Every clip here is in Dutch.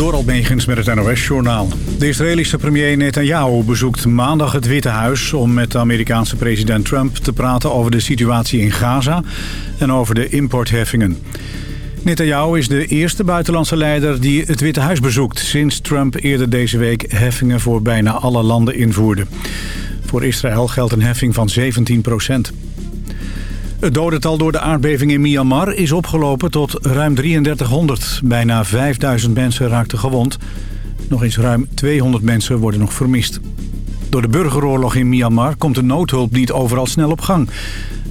Door Megens met het NOS-journaal. De Israëlische premier Netanyahu bezoekt maandag het Witte Huis... om met de Amerikaanse president Trump te praten over de situatie in Gaza... en over de importheffingen. Netanyahu is de eerste buitenlandse leider die het Witte Huis bezoekt... sinds Trump eerder deze week heffingen voor bijna alle landen invoerde. Voor Israël geldt een heffing van 17 procent. Het dodental door de aardbeving in Myanmar is opgelopen tot ruim 3300. Bijna 5000 mensen raakten gewond. Nog eens ruim 200 mensen worden nog vermist. Door de burgeroorlog in Myanmar komt de noodhulp niet overal snel op gang.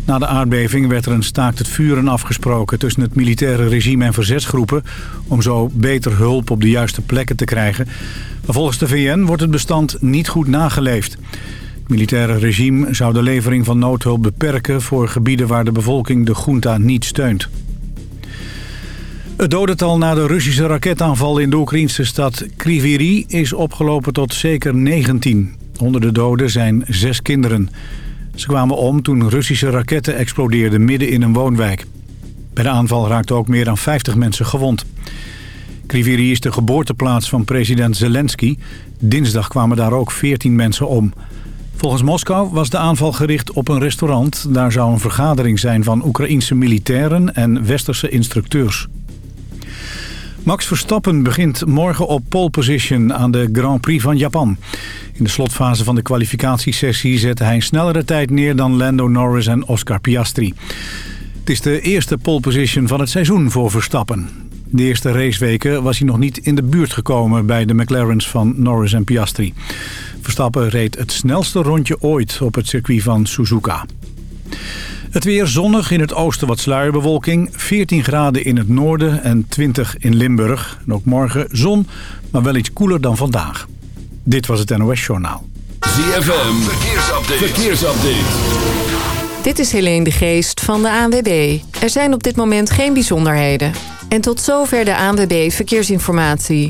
Na de aardbeving werd er een staakt het vuren afgesproken tussen het militaire regime en verzetsgroepen... om zo beter hulp op de juiste plekken te krijgen. Maar volgens de VN wordt het bestand niet goed nageleefd militaire regime zou de levering van noodhulp beperken... voor gebieden waar de bevolking de junta niet steunt. Het dodental na de Russische raketaanval in de Oekraïnse stad Kriviri... is opgelopen tot zeker 19. Onder de doden zijn zes kinderen. Ze kwamen om toen Russische raketten explodeerden midden in een woonwijk. Bij de aanval raakten ook meer dan 50 mensen gewond. Kriviri is de geboorteplaats van president Zelensky. Dinsdag kwamen daar ook 14 mensen om... Volgens Moskou was de aanval gericht op een restaurant. Daar zou een vergadering zijn van Oekraïense militairen en westerse instructeurs. Max Verstappen begint morgen op pole position aan de Grand Prix van Japan. In de slotfase van de kwalificatiesessie zette hij snellere tijd neer dan Lando Norris en Oscar Piastri. Het is de eerste pole position van het seizoen voor Verstappen. De eerste raceweken was hij nog niet in de buurt gekomen bij de McLaren's van Norris en Piastri. Verstappen reed het snelste rondje ooit op het circuit van Suzuka. Het weer zonnig, in het oosten wat sluierbewolking. 14 graden in het noorden en 20 in Limburg. En ook morgen zon, maar wel iets koeler dan vandaag. Dit was het NOS Journaal. ZFM, verkeersupdate. verkeersupdate. Dit is Helene de Geest van de ANWB. Er zijn op dit moment geen bijzonderheden. En tot zover de ANWB Verkeersinformatie.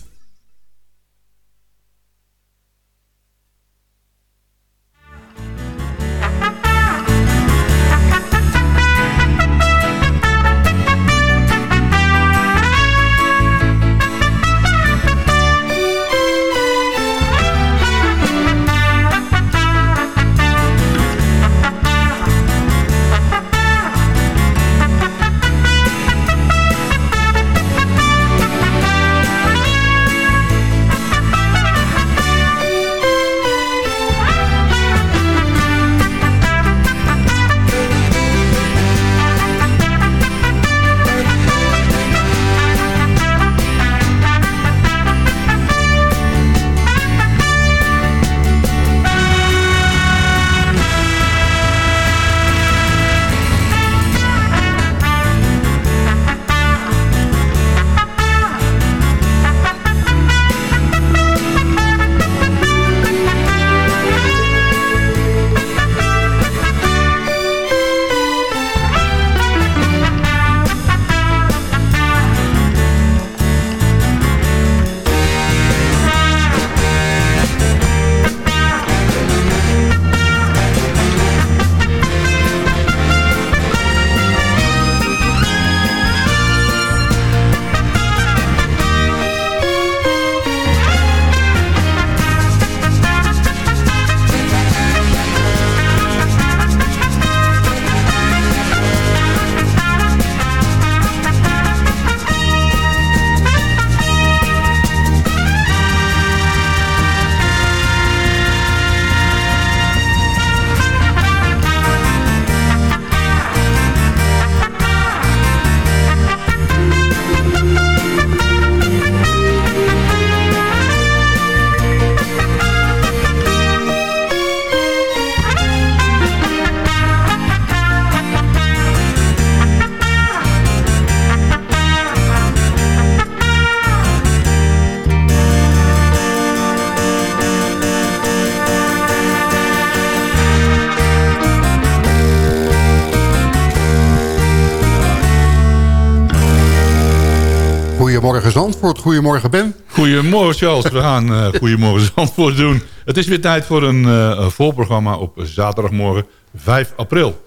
Goedemorgen Zandvoort, goedemorgen Ben. Goedemorgen Charles, we gaan uh, Goedemorgen Zandvoort doen. Het is weer tijd voor een uh, voorprogramma op zaterdagmorgen 5 april.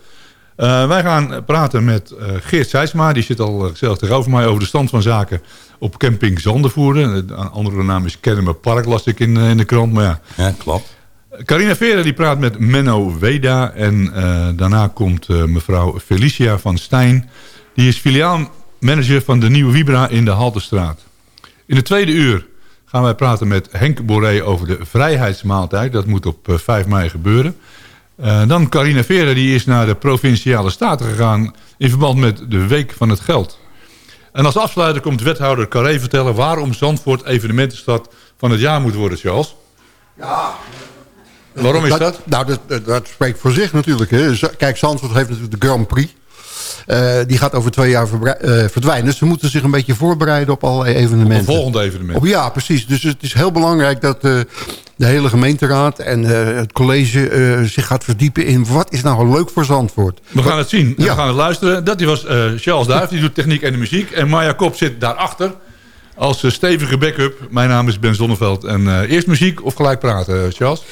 Uh, wij gaan praten met Geert Seisma, die zit al gezellig tegenover mij over de stand van zaken op camping Zandervoerder. De andere naam is Kennemer Park, las ik in, in de krant. Maar ja, ja klopt. Carina Vera die praat met Menno Weda en daarna komt mevrouw Felicia van Stijn. Die is filiaalmanager van de Nieuwe Vibra in de Haltestraat. In de tweede uur gaan wij praten met Henk Boré over de vrijheidsmaaltijd. Dat moet op 5 mei gebeuren. Uh, dan Carina Vera die is naar de Provinciale Staten gegaan... in verband met de Week van het Geld. En als afsluiter komt wethouder Carré vertellen... waarom Zandvoort evenementenstad van het jaar moet worden, Charles. Ja, Waarom is dat? Nou, dat, dat, spreekt voor zich natuurlijk. Hè. Kijk, Zandvoort heeft natuurlijk de Grand Prix. Uh, die gaat over twee jaar uh, verdwijnen. Dus ze moeten zich een beetje voorbereiden op allerlei evenementen. Op een volgende evenement. Op, ja, precies. Dus het is heel belangrijk dat uh, de hele gemeenteraad en het college zich gaat verdiepen in... wat is nou leuk voor Zandvoort. We gaan het zien. Ja. We gaan het luisteren. Dat was Charles Duif, die doet techniek en de muziek. En Maya Kop zit daarachter als stevige backup. Mijn naam is Ben Zonneveld. En eerst muziek of gelijk praten, Charles?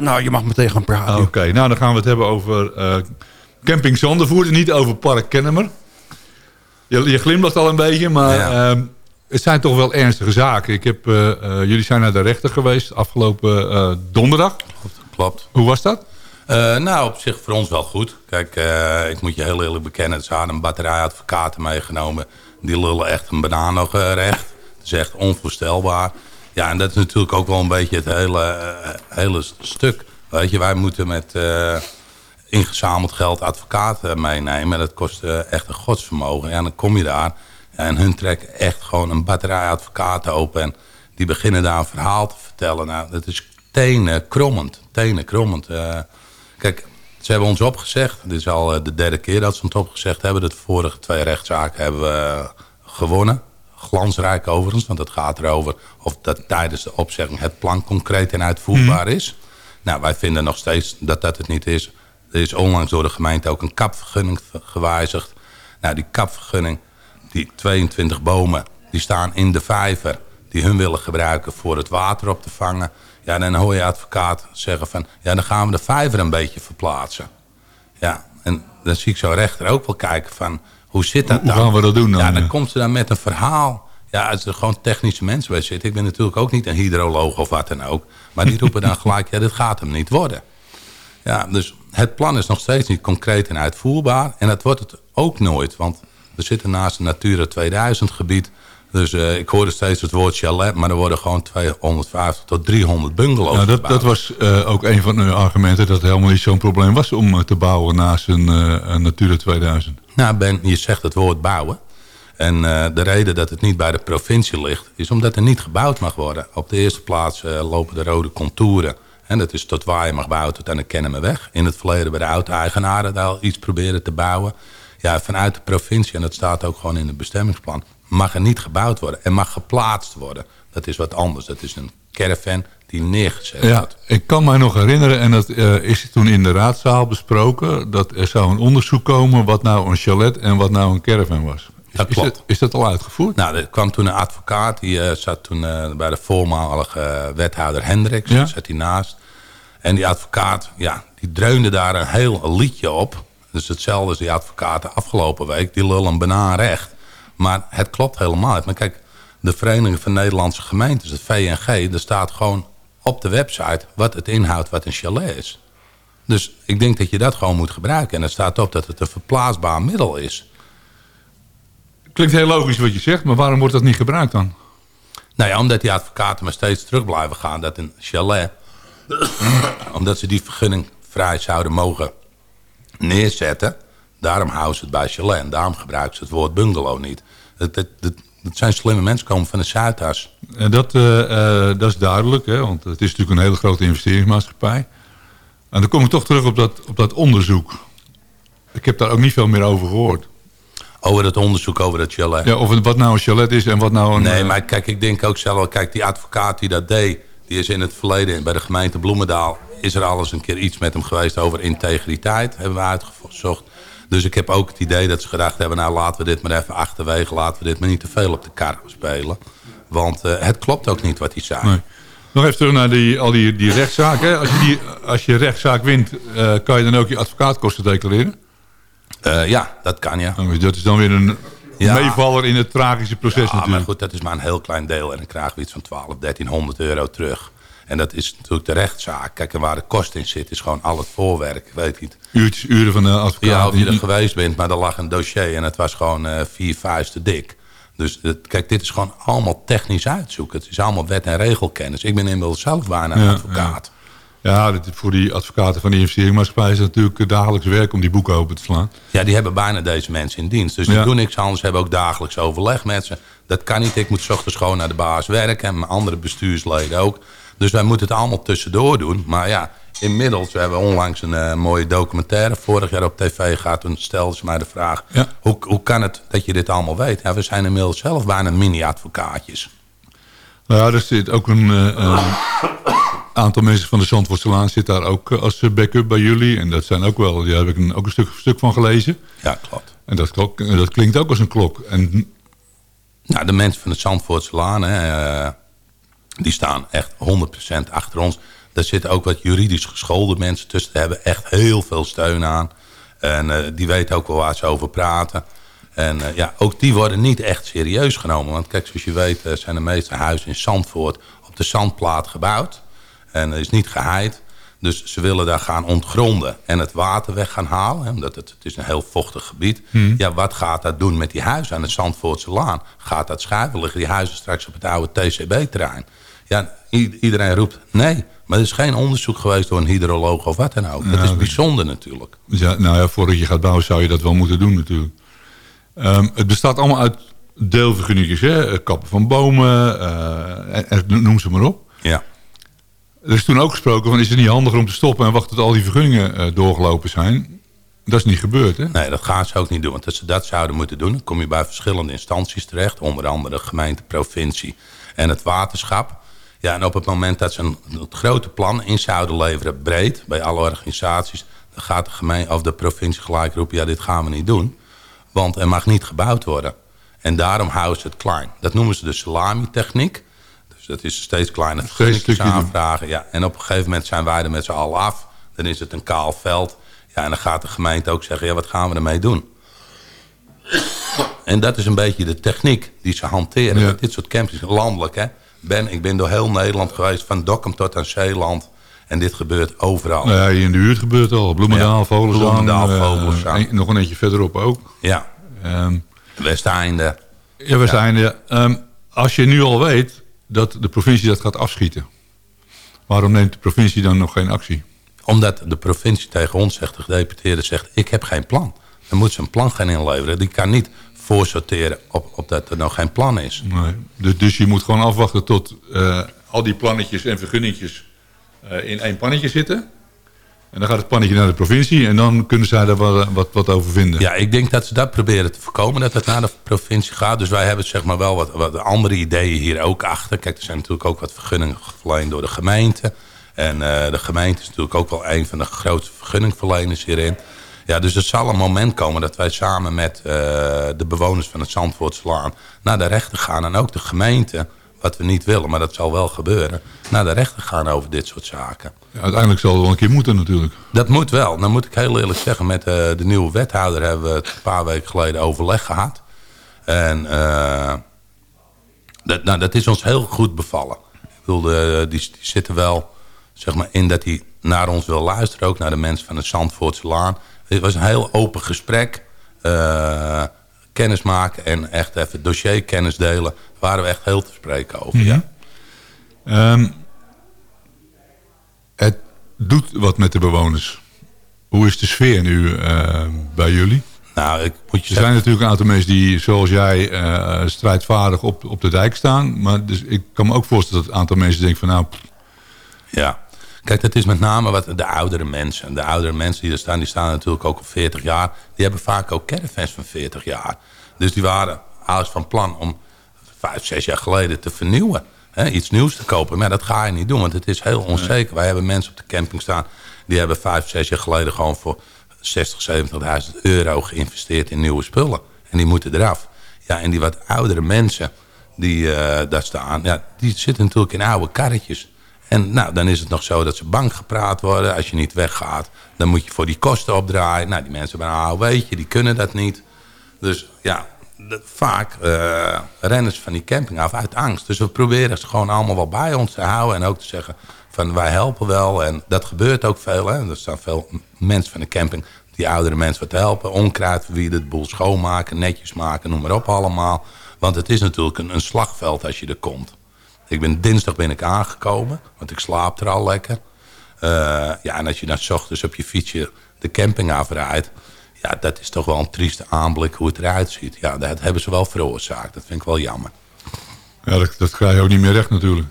nou, je mag meteen gaan praten. Oké, nou dan gaan we het hebben over camping Zandervoort, niet over Park Kennemer. Je, je glimlacht al een beetje, maar uh, het zijn toch wel ernstige zaken. Ik heb, uh, uh, jullie zijn naar de rechter geweest afgelopen uh, donderdag. Klopt. Hoe was dat? nou, op zich voor ons wel goed. Kijk, ik moet je heel eerlijk bekennen. Ze hadden een batterij advocaten meegenomen. Die lullen echt een banaan nog recht. Dat is echt onvoorstelbaar. Ja, en dat is natuurlijk ook wel een beetje het hele, hele stuk. Weet je, wij moeten met ingezameld geld advocaten meenemen. Dat kost echt een godsvermogen. En dan kom je daar en hun trekken echt gewoon een batterij advocaten open. En die beginnen daar een verhaal te vertellen. Nou, dat is tenen krommend. Tenen krommend. Uh, kijk, ze hebben ons opgezegd. Dit is al eh, de derde keer dat ze ons opgezegd hebben. De vorige twee rechtszaken hebben we gewonnen. Glansrijk overigens, want het gaat erover of dat tijdens de opzegging het plan concreet en uitvoerbaar mhm. is. Nou, wij vinden nog steeds dat dat het niet is. Er is onlangs door de gemeente ook een kapvergunning gewijzigd. Nou, die kapvergunning, die 22 bomen, die staan in de vijver... die hun willen gebruiken voor het water op te vangen. Ja, dan hoor je advocaat zeggen van... ja, dan gaan we de vijver een beetje verplaatsen. Ja, en dan zie ik zo rechter ook wel kijken van... hoe zit dat dan? Hoe gaan we dat doen dan? Ja, dan komt ze dan met een verhaal... Ja, als er gewoon technische mensen bij zitten. Ik ben natuurlijk ook niet een hydroloog of wat dan ook. Maar die roepen dan gelijk, ja, dit gaat hem niet worden. Ja, dus het plan is nog steeds niet concreet en uitvoerbaar. En dat wordt het ook nooit. Want we zitten naast een Natura 2000 gebied. Dus uh, ik hoorde steeds het woord chalet. Maar er worden gewoon 250 tot 300 bungalows nou, dat, dat was uh, ook een van de argumenten. Dat het helemaal niet zo'n probleem was om uh, te bouwen naast een, een Natura 2000. Nou Ben, je zegt het woord bouwen. En de reden dat het niet bij de provincie ligt... is omdat er niet gebouwd mag worden. Op de eerste plaats lopen de rode contouren en dat is tot waar je mag bouwen tot aan de Kennemerweg. In het verleden bij de oud-eigenaren daar iets proberen te bouwen. Ja, vanuit de provincie, en dat staat ook gewoon in het bestemmingsplan... mag er niet gebouwd worden en mag geplaatst worden. Dat is wat anders. Dat is een caravan die neergezet ja, Ik kan mij nog herinneren, en dat uh, is toen in de raadzaal besproken... dat er zou een onderzoek komen wat nou een chalet en wat nou een caravan was. Dat is, klopt. is dat al uitgevoerd? Nou, er kwam toen een advocaat. Die uh, zat toen uh, bij de voormalige wethouder Hendricks. Ja? Zat hij naast. En die advocaat, ja, die dreunde daar een heel liedje op. Dus hetzelfde als die advocaten afgelopen week. Die lullen banaan recht. Maar het klopt helemaal niet. Maar kijk, de Vereniging van Nederlandse Gemeentes, het VNG... er staat gewoon op de website wat het inhoudt wat een chalet is. Dus ik denk dat je dat gewoon moet gebruiken. En er staat op dat het een verplaatsbaar middel is. Klinkt heel logisch wat je zegt, maar waarom wordt dat niet gebruikt dan? Nou ja, omdat die advocaten maar steeds terug blijven gaan... dat een chalet omdat ze die vergunning vrij zouden mogen neerzetten. Daarom houden ze het bij chalet. En daarom gebruiken ze het woord bungalow niet. Het, het, het, zijn slimme mensen, komen van de Zuidas. En dat, uh, uh, dat is duidelijk, hè? want het is natuurlijk een hele grote investeringsmaatschappij. En dan kom ik toch terug op dat, op dat onderzoek. Ik heb daar ook niet veel meer over gehoord. Over het onderzoek over dat chalet? Ja, of wat nou een chalet is en wat nou een... Nee, maar kijk, ik denk ook zelf... Kijk, die advocaat die dat deed die is in het verleden bij de gemeente Bloemendaal... is er alles een keer iets met hem geweest over integriteit. Hebben we uitgezocht. Dus ik heb ook het idee dat ze gedacht hebben... nou laten we dit maar even achterwege. Laten we dit maar niet te veel op de kar spelen. Want het klopt ook niet wat hij zei. Nee. Nog even terug naar die, al die, die rechtszaken. Als je, die, als je rechtszaak wint, kan je dan ook je advocaatkosten declareren? ja, dat kan ja. Oh, dat is dan weer een meevaller in het tragische proces ja, natuurlijk. maar goed, dat is maar een heel klein deel. En dan krijgen we iets van 12, 1300 euro terug. En dat is natuurlijk de rechtszaak. Kijk, en waar de kost in zit, is gewoon al het voorwerk. Weet niet. Uurtjes, uren van de advocaat. Ja, of je er geweest bent, maar er lag een dossier en het was gewoon uh, vier vuisten dik. Dus kijk, dit is gewoon allemaal technisch uitzoeken. Het is allemaal wet- en regelkennis. Ik ben inmiddels zelf bijna ja, advocaat. Ja, voor die advocaten van de investeringsmaatschappij is het natuurlijk dagelijks werk om die boeken open te slaan. Ja, die hebben bijna deze mensen in dienst. Dus die doen niks anders, hebben ook dagelijks overleg met ze. Dat kan niet. Ik moet ochtends gewoon naar de baas werken en mijn andere bestuursleden ook. Dus wij moeten het allemaal tussendoor doen. Maar ja, inmiddels, we hebben onlangs een uh, mooie documentaire vorig jaar op tv gehad. Toen stelden ze mij de vraag, hoe, hoe kan het dat je dit allemaal weet? Ja, we zijn inmiddels zelf bijna mini-advocaatjes. Nou ja, er zit ook een... Uh, aantal mensen van de Zandvoortselaan zit daar ook eh, als backup bij jullie. En dat zijn ook wel, daar heb ik een, ook een stuk, stuk van gelezen. Ja, klopt. En dat, klok, dat klinkt ook als een klok. En... Nou, de mensen van de Zandvoortselaan, hè, die staan echt 100% achter ons. Daar zitten ook wat juridisch geschoolde mensen tussen. Die hebben echt heel veel steun aan. En uh, die weten ook wel waar ze over praten. En uh, ja, ook die worden niet echt serieus genomen. Want kijk, zoals je weet zijn de meeste huizen in Zandvoort op de zandplaat gebouwd. En is niet geheid. Dus ze willen daar gaan ontgronden en het water weg gaan halen. Omdat het, het is een heel vochtig gebied. Hmm. Ja, wat gaat dat doen met die huizen aan de Zandvoortse Laan? Gaat dat schuiven? Liggen die huizen straks op het oude TCB-terrein? Ja, iedereen roept nee. Maar er is geen onderzoek geweest door een hydroloog of wat dan ook. Dat is bijzonder natuurlijk. Ja, nou ja, voordat je gaat bouwen zou je dat wel moeten doen natuurlijk. Um, het bestaat allemaal uit deelvergunningen, hè? Kappen van bomen, uh, noem ze maar op. Ja. Er is toen ook gesproken van is het niet handiger om te stoppen en wachten tot al die vergunningen uh, doorgelopen zijn. Dat is niet gebeurd, hè? Nee, dat gaan ze ook niet doen. Want als ze dat zouden moeten doen, kom je bij verschillende instanties terecht. Onder andere de gemeente, provincie en het waterschap. Ja, en op het moment dat ze een, grote plan in zouden leveren, breed, bij alle organisaties, dan gaat de, gemeente, of de provincie gelijk roepen, ja, dit gaan we niet doen. Want er mag niet gebouwd worden. En daarom houden ze het klein. Dat noemen ze de salami-techniek. Dus dat is steeds kleiner vergunningen aanvragen. Ja, en op een gegeven moment zijn wij er met z'n allen af. Dan is het een kaal veld. Ja, en dan gaat de gemeente ook zeggen, ja, wat gaan we ermee doen? En dat is een beetje de techniek die ze hanteren. Met dit soort campings, landelijk, hè. Ben, ik ben door heel Nederland geweest, van Dokkum tot aan Zeeland. En dit gebeurt overal. Nou ja, hier in de buurt gebeurt al. Bloemendaal, ja, Bloemendaal, uh, nog een eentje verderop ook. Ja. Um, Westeinde. Ja, Westeinde. Ja. Um, als je nu al weet dat de provincie dat gaat afschieten. Waarom neemt de provincie dan nog geen actie? Omdat de provincie tegen ons zegt, de gedeputeerde zegt... ik heb geen plan. Dan moet ze een plan gaan inleveren. Die kan niet voorsorteren op, op dat er nog geen plan is. Nee. Dus je moet gewoon afwachten tot uh, al die plannetjes en vergunningjes uh, in één pannetje zitten. En dan gaat het pannetje naar de provincie en dan kunnen zij daar wat, wat, wat, over vinden. Ja, ik denk dat ze dat proberen te voorkomen, dat het naar de provincie gaat. Dus wij hebben zeg maar wel wat, wat andere ideeën hier ook achter. Kijk, er zijn natuurlijk ook wat vergunningen verleend door de gemeente. En uh, de gemeente is natuurlijk ook wel een van de grootste vergunningverleners hierin. Ja, dus er zal een moment komen dat wij samen met uh, de bewoners van het Zandvoortslaan naar de rechter gaan. En ook de gemeente, wat we niet willen, maar dat zal wel gebeuren, naar de rechter gaan over dit soort zaken. Ja, uiteindelijk zal het wel een keer moeten natuurlijk. Dat moet wel. Dan moet ik heel eerlijk zeggen, met uh, de nieuwe wethouder hebben we het een paar weken geleden overleg gehad. En uh, dat, nou, dat is ons heel goed bevallen. Ik wilde, die, die zitten wel zeg maar, in dat hij naar ons wil luisteren, ook naar de mensen van het Zandvoortse Laan. Het was een heel open gesprek. Uh, kennis maken en echt even dossier kennis delen. Daar waren we echt heel te spreken over, mm -hmm. ja. Um, het doet wat met de bewoners. Hoe is de sfeer nu uh, bij jullie? Nou, ik moet je er zijn natuurlijk een aantal mensen die, zoals jij, uh, strijdvaardig op, op de dijk staan. Maar dus ik kan me ook voorstellen dat een aantal mensen denken van nou... Ja, Kijk, dat is met name wat de oudere mensen. De oudere mensen die er staan, die staan natuurlijk ook al 40 jaar. Die hebben vaak ook caravans van 40 jaar. Dus die waren ouders van plan om vijf, zes jaar geleden te vernieuwen. Hè, iets nieuws te kopen. Maar dat ga je niet doen, want het is heel onzeker. Wij hebben mensen op de camping staan... die hebben vijf, zes jaar geleden gewoon voor 60, 70.000 euro geïnvesteerd in nieuwe spullen. En die moeten eraf. Ja, en die wat oudere mensen die uh, daar staan, ja, die zitten natuurlijk in oude karretjes. En nou, dan is het nog zo dat ze bang gepraat worden. Als je niet weggaat, dan moet je voor die kosten opdraaien. Nou, die mensen hebben een weet je, die kunnen dat niet. Dus ja, vaak uh, rennen ze van die camping af uit angst. Dus we proberen ze gewoon allemaal wel bij ons te houden. En ook te zeggen van wij helpen wel. En dat gebeurt ook veel. Hè? Er staan veel mensen van de camping die oudere mensen wat helpen. Onkruid verwieden, het boel schoonmaken, netjes maken, noem maar op allemaal. Want het is natuurlijk een, een slagveld als je er komt. Ik ben dinsdag ben ik aangekomen, want ik slaap er al lekker. Uh, ja, en als je dan s ochtends op je fietsje de camping afrijdt... ja, dat is toch wel een trieste aanblik hoe het eruit ziet. Ja, dat hebben ze wel veroorzaakt. Dat vind ik wel jammer. Ja, dat, dat krijg je ook niet meer recht natuurlijk.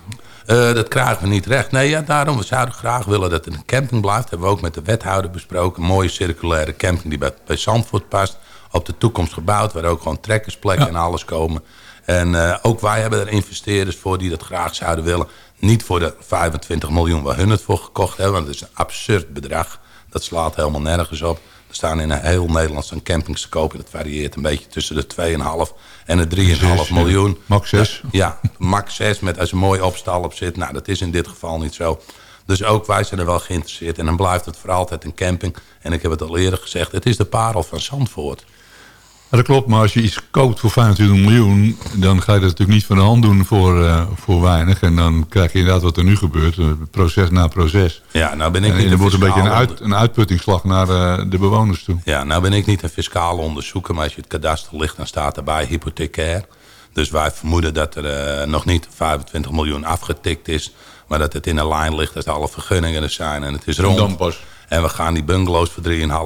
Uh, dat krijgen we niet recht. Nee, ja, daarom we zouden graag willen dat het een camping blijft. Dat hebben we ook met de wethouder besproken. Een mooie circulaire camping die bij, bij Zandvoort past. Op de toekomst gebouwd, waar ook gewoon trekkersplekken en alles komen. En uh, ook wij hebben er investeerders voor die dat graag zouden willen. Niet voor de 25 miljoen waar hun het voor gekocht hebben. Want het is een absurd bedrag. Dat slaat helemaal nergens op. Er staan in heel Nederland zo'n campings te kopen. Dat varieert een beetje tussen de 2,5 en de 3,5 miljoen. Max 6. Ja, max 6 met als een mooi opstal op zit. Nou, dat is in dit geval niet zo. Dus ook wij zijn er wel geïnteresseerd. En dan blijft het voor altijd een camping. En ik heb het al eerder gezegd. Het is de parel van Zandvoort dat klopt, maar als je iets koopt voor 25 miljoen... dan ga je dat natuurlijk niet van de hand doen voor, uh, voor weinig. En dan krijg je inderdaad wat er nu gebeurt, eh, proces na proces. Ja, nou ben ik en, niet en er wordt een beetje een, uit, een uitputtingsslag naar uh, de bewoners toe. Ja, nou ben ik niet een fiscale onderzoeker... maar als je het kadaster ligt, dan staat erbij hypothecair. Dus wij vermoeden dat er nog niet 25 miljoen afgetikt is... maar dat het in een lijn ligt als alle vergunningen er zijn en het is rond. dan pas. En we gaan die bungalows voor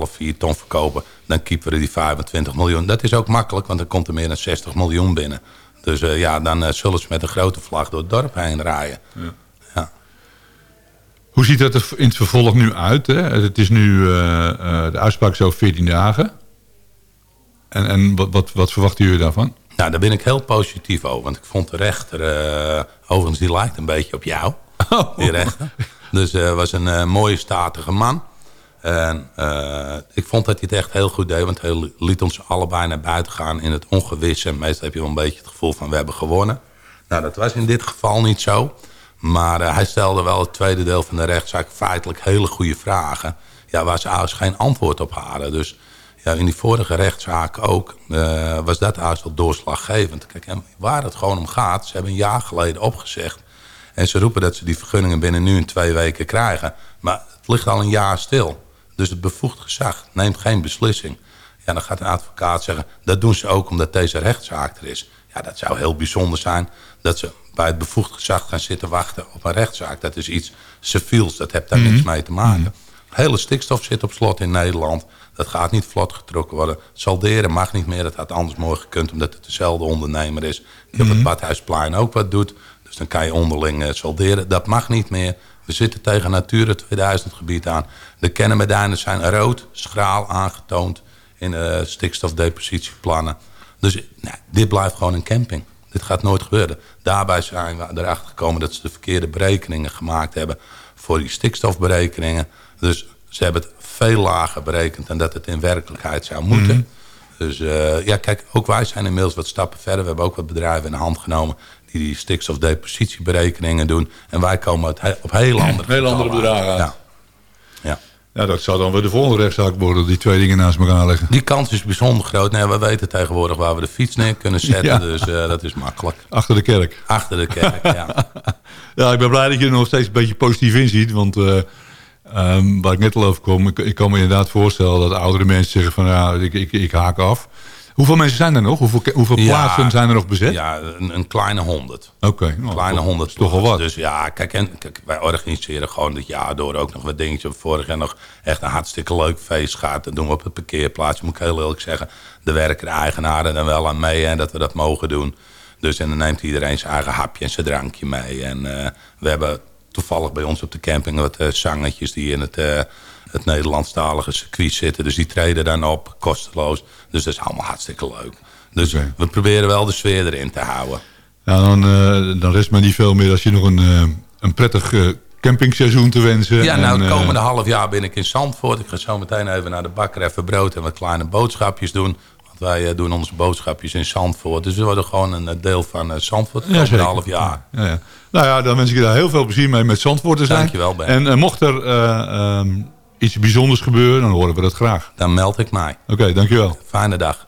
3,5, 4 ton verkopen. Dan keepen we die 25 miljoen. Dat is ook makkelijk, want dan komt er meer dan 60 miljoen binnen. Dus uh, ja, dan uh, zullen ze met een grote vlag door het dorp heen rijden. Ja. ja. Hoe ziet dat er in het vervolg nu uit? Hè? Het is nu, uh, de uitspraak zo 14 dagen. En, en wat, wat, wat verwachten jullie daarvan? Nou, daar ben ik heel positief over. Want ik vond de rechter, overigens die lijkt een beetje op jou. Oh. Die rechter. Dus was een mooie statige man. En uh, ik vond dat hij het echt heel goed deed. Want hij liet ons allebei naar buiten gaan in het ongewisse. En meestal heb je wel een beetje het gevoel van we hebben gewonnen. Nou, dat was in dit geval niet zo. Maar uh, hij stelde wel het tweede deel van de rechtszaak feitelijk hele goede vragen. Ja, waar ze ouders geen antwoord op hadden. Dus ja, in die vorige rechtszaak ook uh, was dat haast wel doorslaggevend. Kijk, waar het gewoon om gaat, ze hebben een jaar geleden opgezegd. En ze roepen dat ze die vergunningen binnen nu in twee weken krijgen. Maar het ligt al een jaar stil. Dus het bevoegd gezag neemt geen beslissing. Ja, dan gaat een advocaat zeggen... dat doen ze ook omdat deze rechtszaak er is. Ja, dat zou heel bijzonder zijn... dat ze bij het bevoegd gezag gaan zitten wachten op een rechtszaak. Dat is iets civiels, dat heeft daar niks mhm. mee te maken. Mm hele stikstof zit op slot in Nederland. Dat gaat niet vlot getrokken worden. Salderen mag niet meer, dat had anders mooi gekund... omdat het dezelfde ondernemer is... die op het mhm. Badhuisplein ook wat doet. Dus dan kan je onderling uh, salderen. Dat mag niet meer. We zitten tegen Natura 2000 gebied aan. De kennenmedainen zijn rood, schraal aangetoond in uh, stikstofdepositieplannen. Dus nou, dit blijft gewoon een camping. Dit gaat nooit gebeuren. Daarbij zijn we erachter gekomen dat ze de verkeerde berekeningen gemaakt hebben voor die stikstofberekeningen. Dus ze hebben het veel lager berekend dan dat het in werkelijkheid zou moeten. Mhm. Dus uh, ja, kijk, ook wij zijn inmiddels wat stappen verder. We hebben ook wat bedrijven in de hand genomen die die stikstofdepositieberekeningen doen. En wij komen op heel andere, heel andere bedragen Ja. ja. Ja, dat zou dan weer de volgende rechtszaak worden, die twee dingen naast elkaar leggen. Die kans is bijzonder groot. Nee, we weten tegenwoordig waar we de fiets neer kunnen zetten, dus uh, dat is makkelijk. Achter de kerk. Achter de kerk, ja. ja, ik ben blij dat je er nog steeds een beetje positief in ziet, want... Uh, um, waar ik net al over kom, ik, ik, kan me inderdaad voorstellen dat oudere mensen zeggen van ja, ik, ik, ik haak af. Hoeveel mensen zijn er nog? Hoeveel, hoeveel plaatsen zijn er nog bezet? Ja, een, een kleine honderd. Oké. een nou, kleine honderd. Is toch al wat. Dus ja, kijk, en, kijk, wij organiseren gewoon dit jaar door ook nog wat dingetjes. Vorig jaar nog echt een hartstikke leuk feest gaat. Dat doen we op het parkeerplaats. Moet ik heel eerlijk zeggen. De werken de eigenaren dan wel aan mee en dat we dat mogen doen. Dus en dan neemt iedereen zijn eigen hapje en zijn drankje mee. En uh, we hebben toevallig bij ons op de camping wat uh, zangetjes die in het... Uh, het Nederlandstalige circuit zitten. Dus die treden dan op, kosteloos. Dus dat is allemaal hartstikke leuk. Dus we proberen wel de sfeer erin te houden. Ja, dan, uh, dan rest me niet veel meer als je nog een, uh, een prettig uh, campingseizoen te wensen. Ja, nou, het eh, komende half jaar ben ik in Zandvoort. Ik ga zo meteen even naar de bakker even brood en wat kleine boodschapjes doen. Want wij eh, doen onze boodschapjes in Zandvoort. Dus we worden gewoon een eh, deel van eh, Zandvoort het Ja, half jaar. Ja, ja. Nou ja, dan wens ik je daar heel veel plezier mee met Zandvoort te zijn. Dankjewel, Ben. En eh, mocht er eh, ehm, iets bijzonders gebeuren, dan horen we dat graag. Dan meld ik mij. Oké, dankjewel. Fijne dag.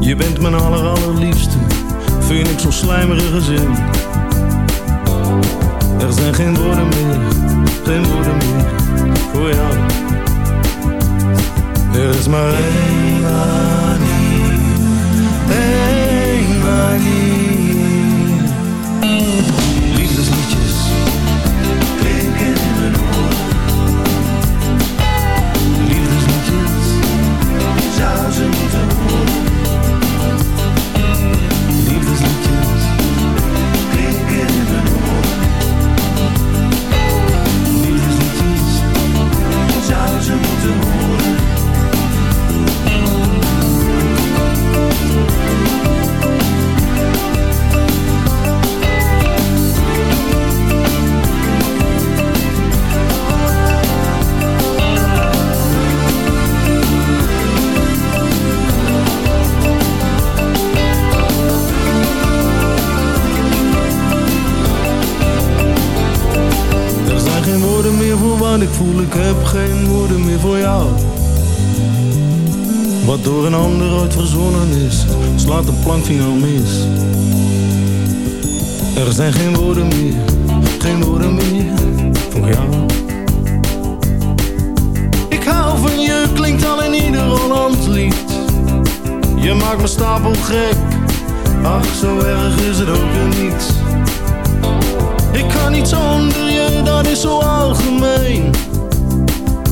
Je bent mijn aller allerliefste, vind ik zo'n slijmerige zin. Er zijn geen woorden meer, geen woorden meer voor jou. Er is maar één manier, één manier. Ik heb geen woorden meer voor jou. Wat door een ander ooit verzonnen is, slaat de plank finaal mis. Er zijn geen woorden meer, geen woorden meer voor jou. Ik hou van je, klinkt al in ieder Holland lied. Je maakt me stapel gek, ach zo erg is het ook niet. Ik kan niet zonder je, dat is zo algemeen.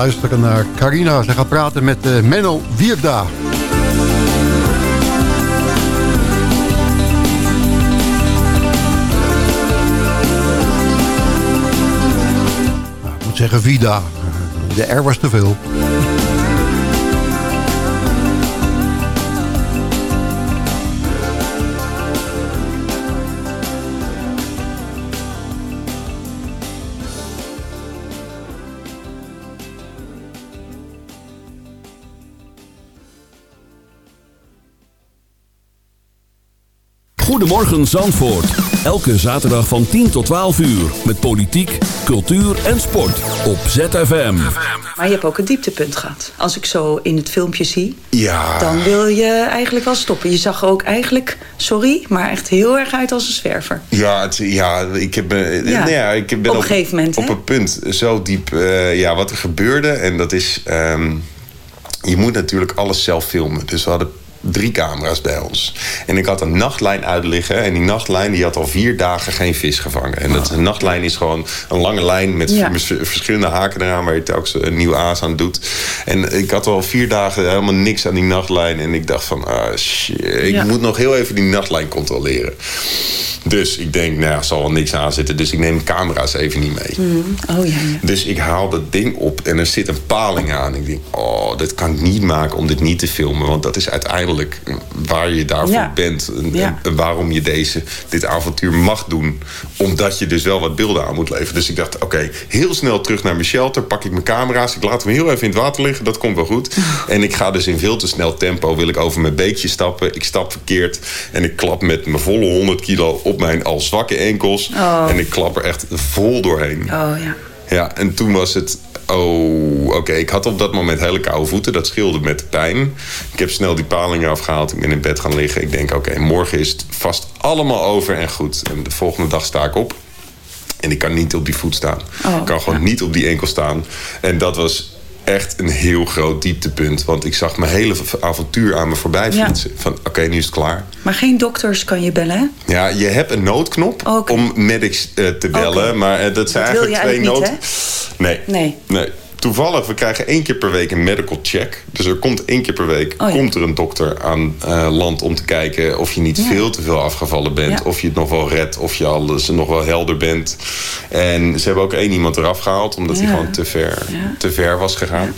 luisteren naar Carina. Ze gaat praten met eh, Menno Wierda. zeggen Vida. De R was te veel. Goedemorgen Zandvoort. Elke zaterdag van 10 tot 12 uur. Met politiek, cultuur en sport. Op ZFM. Maar je hebt ook een dieptepunt gehad. Als ik zo in het filmpje zie, Ja. dan wil je eigenlijk wel stoppen. Je zag er ook eigenlijk, sorry, maar echt heel erg uit als een zwerver. Ja, het, ja, ik, heb, eh, Ja. nou ja, ik ben Op een gegeven moment, op een punt zo diep eh, ja, wat er gebeurde. En dat is, ehm, je moet natuurlijk alles zelf filmen. Dus we hadden drie camera's bij ons. En ik had een nachtlijn uitliggen. En die nachtlijn die had al vier dagen geen vis gevangen. En dat, een nachtlijn is gewoon een lange lijn met Ja. verschillende haken eraan... waar je telkens een nieuw aas aan doet. En ik had al vier dagen helemaal niks aan die nachtlijn. En ik dacht van, ah, shit, ik Ja. moet nog heel even die nachtlijn controleren. Dus ik denk, nou ja, er zal wel niks aan zitten. Dus ik neem de camera's even niet mee. Oh ja, ja. Dus ik haal dat ding op en er zit een paling aan. Ik denk, oh, dat kan ik niet maken om dit niet te filmen. Want dat is uiteindelijk waar je daarvoor Ja. bent. En, Ja. en waarom je deze, dit avontuur mag doen. Omdat je dus wel wat beelden aan moet leveren. Dus ik dacht, oké, heel snel terug naar mijn shelter. Pak ik mijn camera's. Ik laat hem heel even in het water liggen. Dat komt wel goed. En ik ga dus in veel te snel tempo. Wil ik over mijn beekje stappen. Ik stap verkeerd. En ik klap met mijn volle 100 kilo op mijn al zwakke enkels. Oh. En ik klap er echt vol doorheen. Oh ja. Ja, en toen was het... Oh, oké. Ik had op dat moment hele koude voeten. Dat scheelde met de pijn. Ik heb snel die palingen afgehaald. Ik ben in bed gaan liggen. Ik denk, oké, morgen is het vast allemaal over en goed. En de volgende dag sta ik op. En ik kan niet op die voet staan. Oh, ik kan gewoon niet op die enkel staan. En dat was echt een heel groot dieptepunt. Want ik zag mijn hele avontuur aan me voorbij Ja. fietsen. Van, oké, nu is het klaar. Maar geen dokters kan je bellen, hè? Ja, je hebt een noodknop Oké. om medics eh, te bellen. Maar eh, dat zijn Dat eigenlijk je twee nood... Nee. Nee. nee. Toevallig, we krijgen één keer per week een medical check. Dus er komt één keer per week Oh ja. komt er een dokter aan eh, land om te kijken of je niet Ja. veel te veel afgevallen bent. Ja. Of je het nog wel redt, of je alles nog wel helder bent. En ze hebben ook één iemand eraf gehaald, omdat hij gewoon te ver, te ver was gegaan.